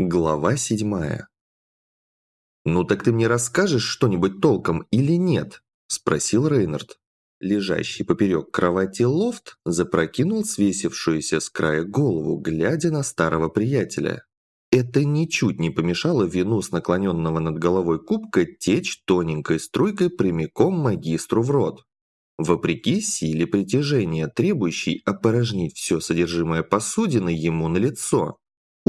Глава седьмая. «Ну так ты мне расскажешь что-нибудь толком или нет?» – спросил Рейнард. Лежащий поперек кровати лофт запрокинул свесившуюся с края голову, глядя на старого приятеля. Это ничуть не помешало вину с наклоненного над головой кубка течь тоненькой струйкой прямиком магистру в рот. Вопреки силе притяжения, требующей опорожнить все содержимое посудины ему на лицо.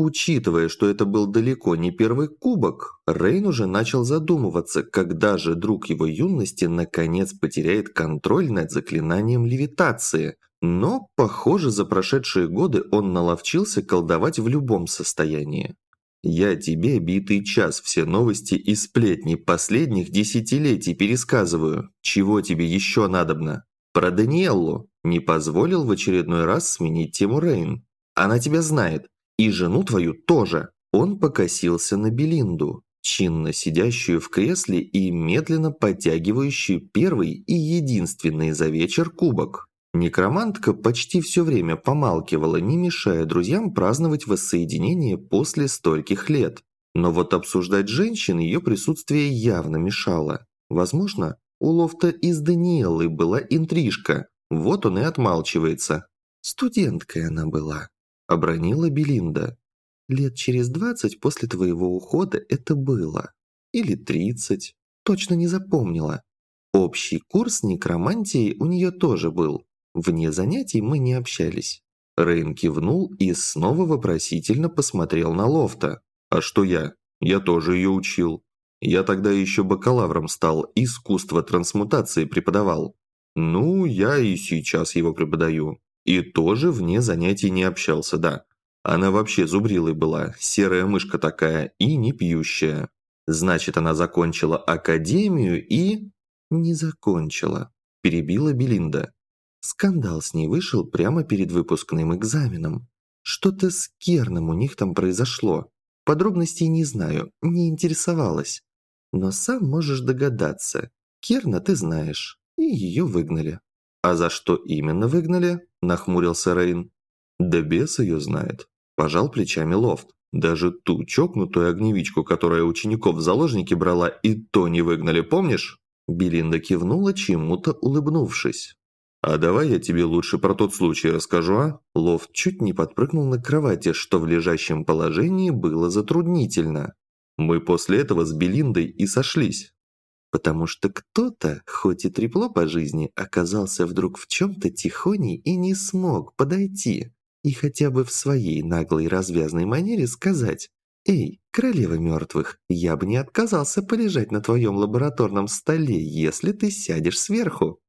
Учитывая, что это был далеко не первый кубок, Рейн уже начал задумываться, когда же друг его юности наконец потеряет контроль над заклинанием левитации. Но, похоже, за прошедшие годы он наловчился колдовать в любом состоянии. «Я тебе битый час все новости и сплетни последних десятилетий пересказываю. Чего тебе еще надобно?» «Про Даниэллу. Не позволил в очередной раз сменить тему Рейн. Она тебя знает. И жену твою тоже. Он покосился на Белинду, чинно сидящую в кресле и медленно подтягивающую первый и единственный за вечер кубок. Некромантка почти все время помалкивала, не мешая друзьям праздновать воссоединение после стольких лет. Но вот обсуждать женщин ее присутствие явно мешало. Возможно, у Лофта из Даниэлы была интрижка, вот он и отмалчивается. Студенткой она была обронила Белинда. «Лет через двадцать после твоего ухода это было. Или тридцать. Точно не запомнила. Общий курс некромантии у нее тоже был. Вне занятий мы не общались». Рейн кивнул и снова вопросительно посмотрел на Лофта. «А что я? Я тоже ее учил. Я тогда еще бакалавром стал, искусство трансмутации преподавал. Ну, я и сейчас его преподаю. И тоже вне занятий не общался, да. Она вообще зубрилой была, серая мышка такая и не пьющая. Значит, она закончила академию и... Не закончила, перебила Белинда. Скандал с ней вышел прямо перед выпускным экзаменом. Что-то с Керном у них там произошло. Подробностей не знаю, не интересовалась. Но сам можешь догадаться. Керна ты знаешь. И ее выгнали. «А за что именно выгнали?» – нахмурился Рейн. «Да бес ее знает», – пожал плечами Лофт. «Даже ту чокнутую огневичку, которая учеников в заложники брала, и то не выгнали, помнишь?» Белинда кивнула, чему-то улыбнувшись. «А давай я тебе лучше про тот случай расскажу, а?» Лофт чуть не подпрыгнул на кровати, что в лежащем положении было затруднительно. Мы после этого с Белиндой и сошлись. Потому что кто-то, хоть и трепло по жизни, оказался вдруг в чем-то тихоней и не смог подойти. И хотя бы в своей наглой развязной манере сказать «Эй, королева мертвых, я бы не отказался полежать на твоем лабораторном столе, если ты сядешь сверху».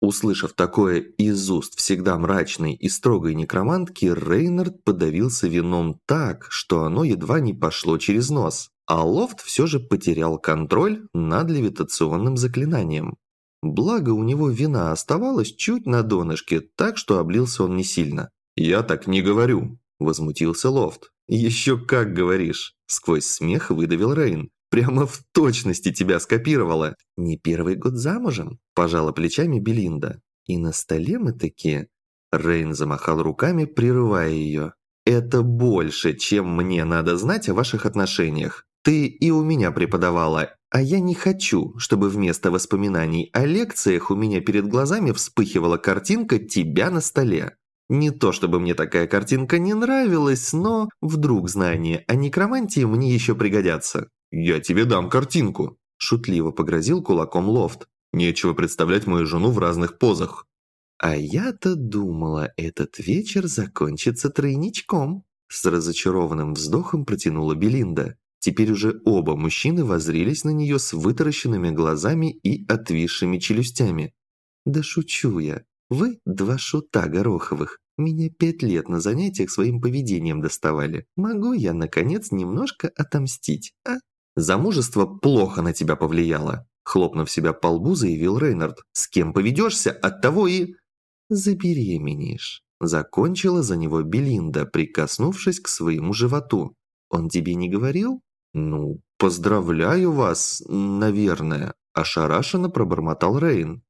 Услышав такое из уст всегда мрачной и строгой некромантки, Рейнард подавился вином так, что оно едва не пошло через нос а Лофт все же потерял контроль над левитационным заклинанием. Благо у него вина оставалась чуть на донышке, так что облился он не сильно. «Я так не говорю», – возмутился Лофт. «Еще как говоришь», – сквозь смех выдавил Рейн. «Прямо в точности тебя скопировала». «Не первый год замужем», – пожала плечами Белинда. «И на столе мы такие...» Рейн замахал руками, прерывая ее. «Это больше, чем мне надо знать о ваших отношениях. Ты и у меня преподавала, а я не хочу, чтобы вместо воспоминаний о лекциях у меня перед глазами вспыхивала картинка тебя на столе. Не то чтобы мне такая картинка не нравилась, но вдруг знания о некромантии мне еще пригодятся. «Я тебе дам картинку», – шутливо погрозил кулаком Лофт. «Нечего представлять мою жену в разных позах». «А я-то думала, этот вечер закончится тройничком», – с разочарованным вздохом протянула Белинда. Теперь уже оба мужчины воззрелись на нее с вытаращенными глазами и отвисшими челюстями. «Да шучу я. Вы два шута гороховых. Меня пять лет на занятиях своим поведением доставали. Могу я, наконец, немножко отомстить, а?» «Замужество плохо на тебя повлияло», – хлопнув себя по лбу, заявил Рейнард. «С кем поведешься, от того и...» «Забеременеешь», – закончила за него Белинда, прикоснувшись к своему животу. «Он тебе не говорил?» «Ну, поздравляю вас, наверное», – ошарашенно пробормотал Рейн.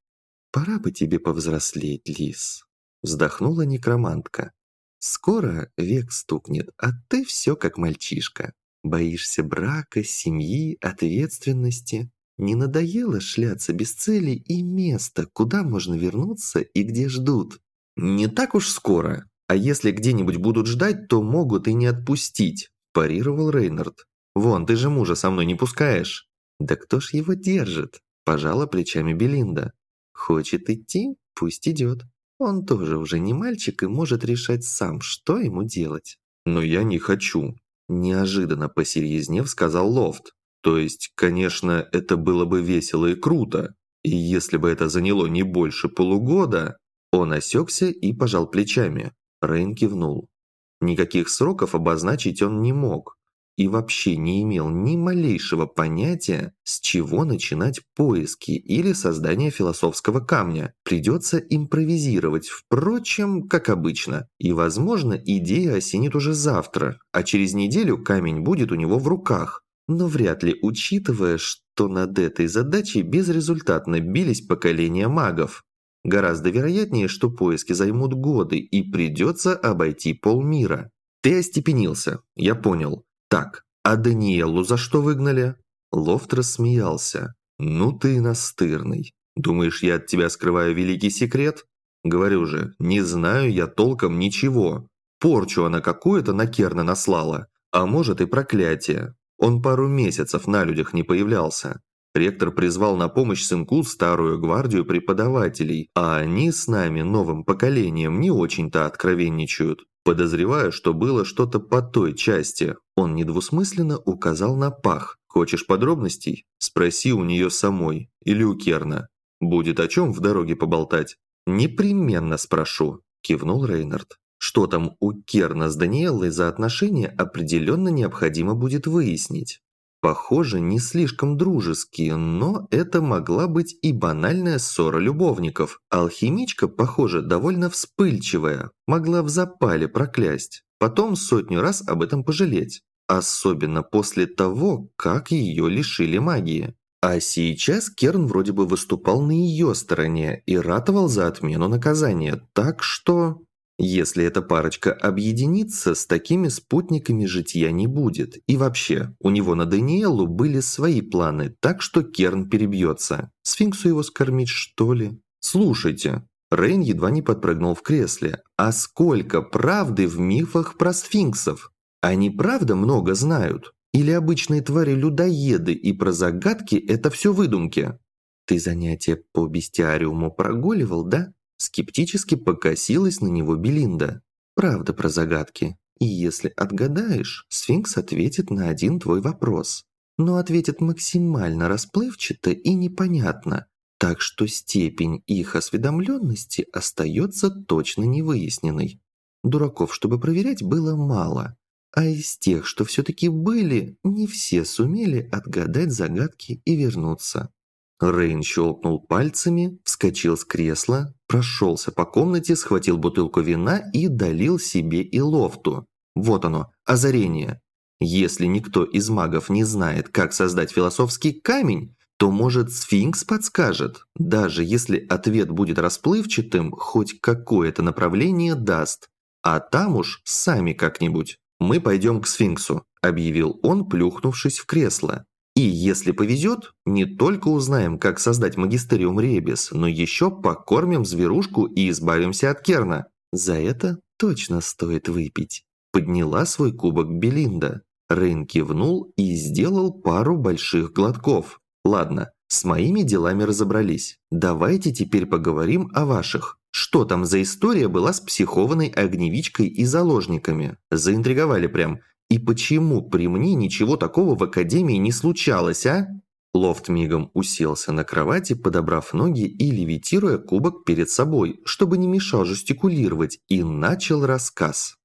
«Пора бы тебе повзрослеть, Лис», – вздохнула некромантка. «Скоро век стукнет, а ты все как мальчишка». Боишься брака, семьи, ответственности? Не надоело шляться без цели и места, куда можно вернуться и где ждут? Не так уж скоро. А если где-нибудь будут ждать, то могут и не отпустить, парировал Рейнард. Вон, ты же мужа со мной не пускаешь. Да кто ж его держит? Пожала плечами Белинда. Хочет идти? Пусть идет. Он тоже уже не мальчик и может решать сам, что ему делать. Но я не хочу. Неожиданно посерьезнев сказал Лофт. То есть, конечно, это было бы весело и круто. И если бы это заняло не больше полугода... Он осекся и пожал плечами. Рейн кивнул. Никаких сроков обозначить он не мог и вообще не имел ни малейшего понятия, с чего начинать поиски или создание философского камня. Придется импровизировать, впрочем, как обычно. И, возможно, идея осенит уже завтра, а через неделю камень будет у него в руках. Но вряд ли, учитывая, что над этой задачей безрезультатно бились поколения магов. Гораздо вероятнее, что поиски займут годы и придется обойти полмира. Ты остепенился, я понял. «Так, а Даниэлу за что выгнали?» Лофт рассмеялся. «Ну ты настырный. Думаешь, я от тебя скрываю великий секрет? Говорю же, не знаю я толком ничего. Порчу она какую-то на Керна наслала, а может и проклятие. Он пару месяцев на людях не появлялся. Ректор призвал на помощь сынку старую гвардию преподавателей, а они с нами, новым поколением, не очень-то откровенничают. Подозреваю, что было что-то по той части. Он недвусмысленно указал на пах. Хочешь подробностей? Спроси у нее самой или у Керна. Будет о чем в дороге поболтать. Непременно спрошу, кивнул Рейнард. Что там у Керна с Даниэлой за отношения определенно необходимо будет выяснить. Похоже, не слишком дружеские, но это могла быть и банальная ссора любовников. Алхимичка, похоже, довольно вспыльчивая, могла в запале проклясть, потом сотню раз об этом пожалеть. Особенно после того, как ее лишили магии. А сейчас Керн вроде бы выступал на ее стороне и ратовал за отмену наказания, так что... Если эта парочка объединится, с такими спутниками житья не будет. И вообще, у него на Даниэлу были свои планы, так что Керн перебьется. Сфинксу его скормить, что ли? Слушайте, Рейн едва не подпрыгнул в кресле. А сколько правды в мифах про сфинксов? Они правда много знают? Или обычные твари-людоеды и про загадки – это все выдумки? Ты занятия по бестиариуму прогуливал, да? Скептически покосилась на него Белинда. «Правда про загадки. И если отгадаешь, сфинкс ответит на один твой вопрос. Но ответит максимально расплывчато и непонятно, так что степень их осведомленности остается точно невыясненной. Дураков, чтобы проверять, было мало. А из тех, что все-таки были, не все сумели отгадать загадки и вернуться. Рейн щелкнул пальцами, вскочил с кресла, прошелся по комнате, схватил бутылку вина и долил себе и лофту. Вот оно, озарение. Если никто из магов не знает, как создать философский камень, то, может, сфинкс подскажет, даже если ответ будет расплывчатым, хоть какое-то направление даст. А там уж сами как-нибудь. «Мы пойдем к сфинксу», – объявил он, плюхнувшись в кресло. И если повезет, не только узнаем, как создать магистериум Ребис, но еще покормим зверушку и избавимся от Керна. За это точно стоит выпить. Подняла свой кубок Белинда. Рейн кивнул и сделал пару больших глотков. Ладно, с моими делами разобрались. Давайте теперь поговорим о ваших. Что там за история была с психованной огневичкой и заложниками? Заинтриговали прям. И почему при мне ничего такого в академии не случалось, а? Лофт мигом уселся на кровати, подобрав ноги и левитируя кубок перед собой, чтобы не мешал жестикулировать, и начал рассказ.